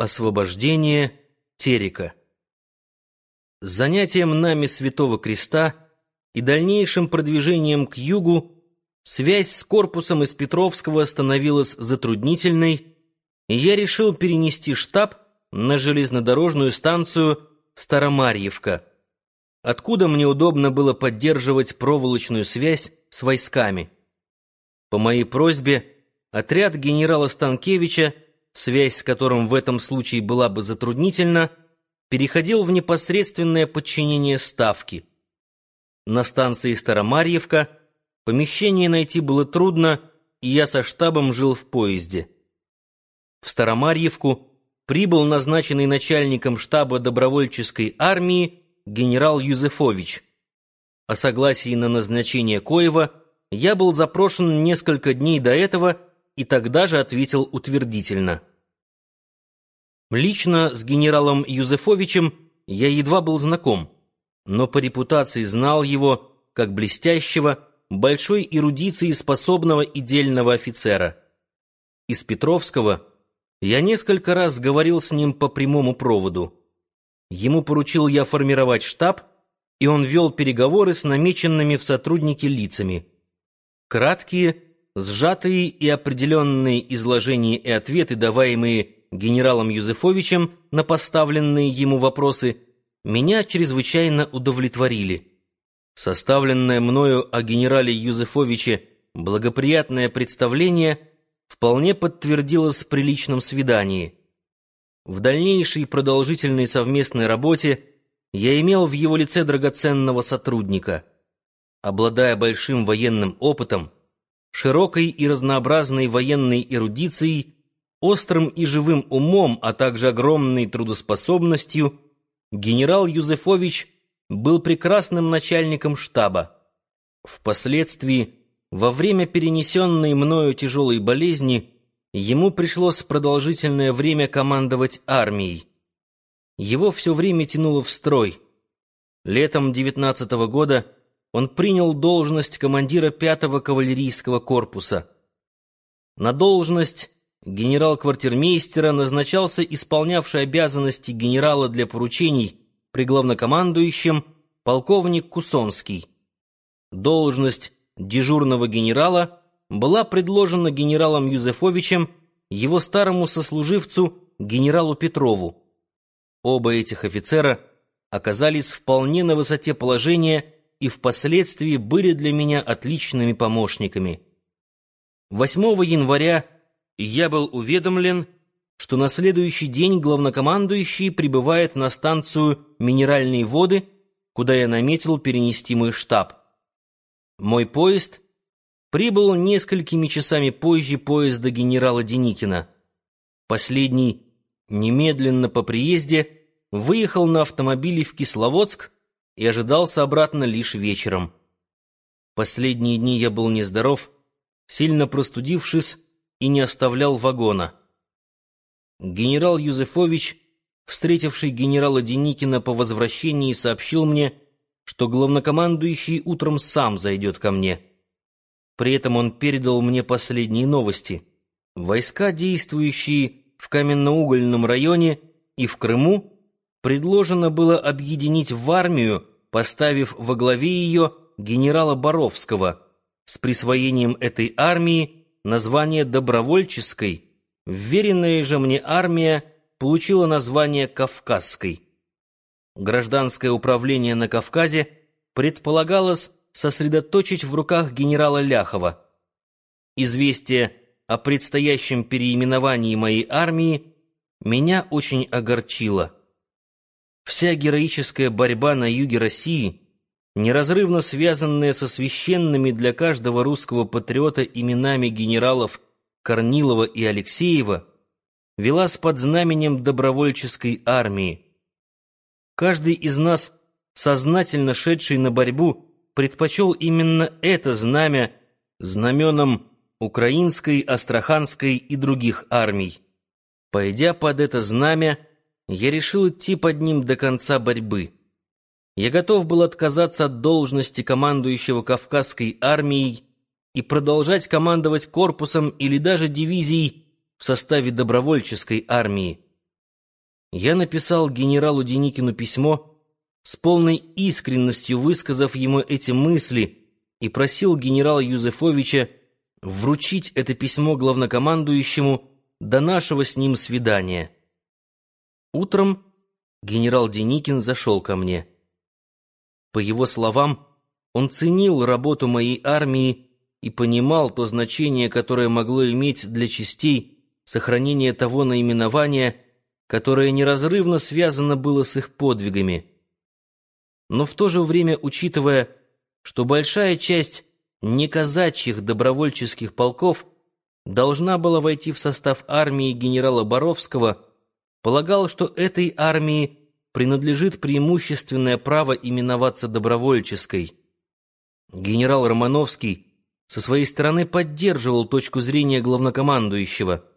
Освобождение Терека. Занятием нами Святого Креста и дальнейшим продвижением к югу связь с корпусом из Петровского становилась затруднительной, и я решил перенести штаб на железнодорожную станцию Старомарьевка, откуда мне удобно было поддерживать проволочную связь с войсками. По моей просьбе отряд генерала Станкевича связь с которым в этом случае была бы затруднительна, переходил в непосредственное подчинение Ставки. На станции Старомарьевка помещение найти было трудно, и я со штабом жил в поезде. В Старомарьевку прибыл назначенный начальником штаба добровольческой армии генерал Юзефович. О согласии на назначение Коева я был запрошен несколько дней до этого и тогда же ответил утвердительно. Лично с генералом Юзефовичем я едва был знаком, но по репутации знал его как блестящего, большой эрудиции способного и дельного офицера. Из Петровского я несколько раз говорил с ним по прямому проводу. Ему поручил я формировать штаб, и он вел переговоры с намеченными в сотрудники лицами. Краткие, сжатые и определенные изложения и ответы, даваемые генералом Юзефовичем на поставленные ему вопросы, меня чрезвычайно удовлетворили. Составленное мною о генерале Юзефовиче благоприятное представление вполне подтвердилось при личном свидании. В дальнейшей продолжительной совместной работе я имел в его лице драгоценного сотрудника. Обладая большим военным опытом, широкой и разнообразной военной эрудицией, острым и живым умом, а также огромной трудоспособностью, генерал Юзефович был прекрасным начальником штаба. Впоследствии, во время перенесенной мною тяжелой болезни, ему пришлось продолжительное время командовать армией. Его все время тянуло в строй. Летом девятнадцатого года он принял должность командира пятого кавалерийского корпуса. На должность генерал-квартирмейстера назначался исполнявший обязанности генерала для поручений при главнокомандующем полковник Кусонский. Должность дежурного генерала была предложена генералом Юзефовичем его старому сослуживцу генералу Петрову. Оба этих офицера оказались вполне на высоте положения и впоследствии были для меня отличными помощниками. 8 января я был уведомлен, что на следующий день главнокомандующий прибывает на станцию «Минеральные воды», куда я наметил перенести мой штаб. Мой поезд прибыл несколькими часами позже поезда генерала Деникина. Последний немедленно по приезде выехал на автомобиле в Кисловодск и ожидался обратно лишь вечером. Последние дни я был нездоров, сильно простудившись, и не оставлял вагона. Генерал Юзефович, встретивший генерала Деникина по возвращении, сообщил мне, что главнокомандующий утром сам зайдет ко мне. При этом он передал мне последние новости. Войска, действующие в каменноугольном районе и в Крыму, предложено было объединить в армию, поставив во главе ее генерала Боровского, с присвоением этой армии название добровольческой, вверенная же мне армия получила название Кавказской. Гражданское управление на Кавказе предполагалось сосредоточить в руках генерала Ляхова. Известие о предстоящем переименовании моей армии меня очень огорчило. Вся героическая борьба на юге России — неразрывно связанная со священными для каждого русского патриота именами генералов Корнилова и Алексеева, велась под знаменем добровольческой армии. Каждый из нас, сознательно шедший на борьбу, предпочел именно это знамя знаменом украинской, астраханской и других армий. Пойдя под это знамя, я решил идти под ним до конца борьбы. Я готов был отказаться от должности командующего Кавказской армией и продолжать командовать корпусом или даже дивизией в составе добровольческой армии. я написал генералу Деникину письмо, с полной искренностью высказав ему эти мысли, и просил генерала Юзефовича вручить это письмо главнокомандующему до нашего с ним свидания. Утром генерал Деникин зашел ко мне. По его словам, он ценил работу моей армии и понимал то значение, которое могло иметь для частей сохранение того наименования, которое неразрывно связано было с их подвигами. Но в то же время, учитывая, что большая часть неказачьих добровольческих полков должна была войти в состав армии генерала Боровского, полагал, что этой армии принадлежит преимущественное право именоваться добровольческой. Генерал Романовский со своей стороны поддерживал точку зрения главнокомандующего –